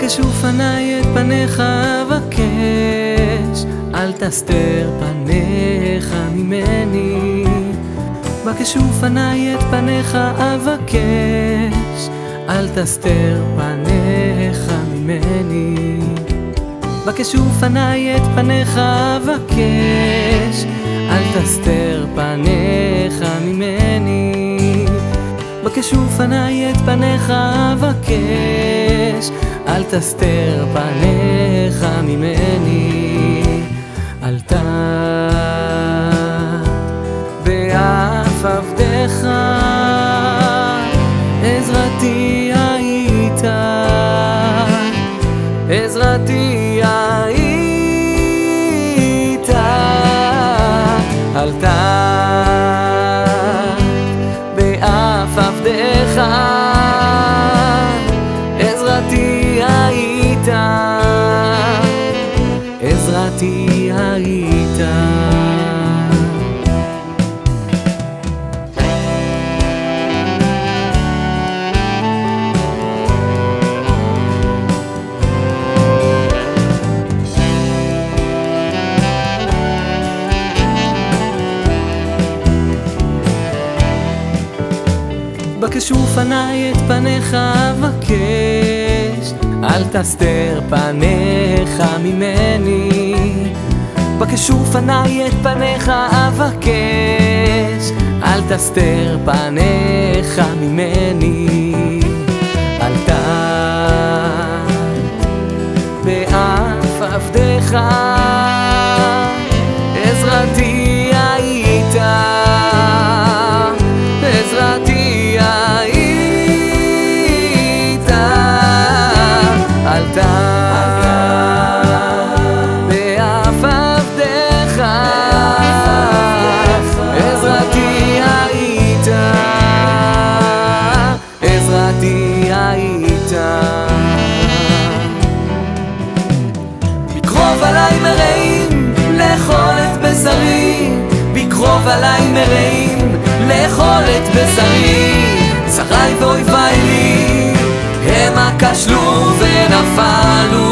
בקש ופניי את פניך אבקש, אל תסתר פניך ממני. בקש ופניי את פניך אבקש, אל תסתר פניך ממני. בקש ופניי את פניך אבקש, אל תסתר פניך ממני. בקש ופניי את פניך אבקש, אל תסתר פניך ממני. עלתה באף עבדך, עזרתי היית, עזרתי היית, עלתה באף עבדך, עזרתי היית. בקש ופניי את פניך אבקש, אל תסתר פניך ממני. בקש ופניי את פניך אבקש, אל תסתר פניך ממני. אל תת באף עבדך, בקרוב עליי מרעים לאכול את בשרי. שרי ואויביי לי המה כשלו ונפלו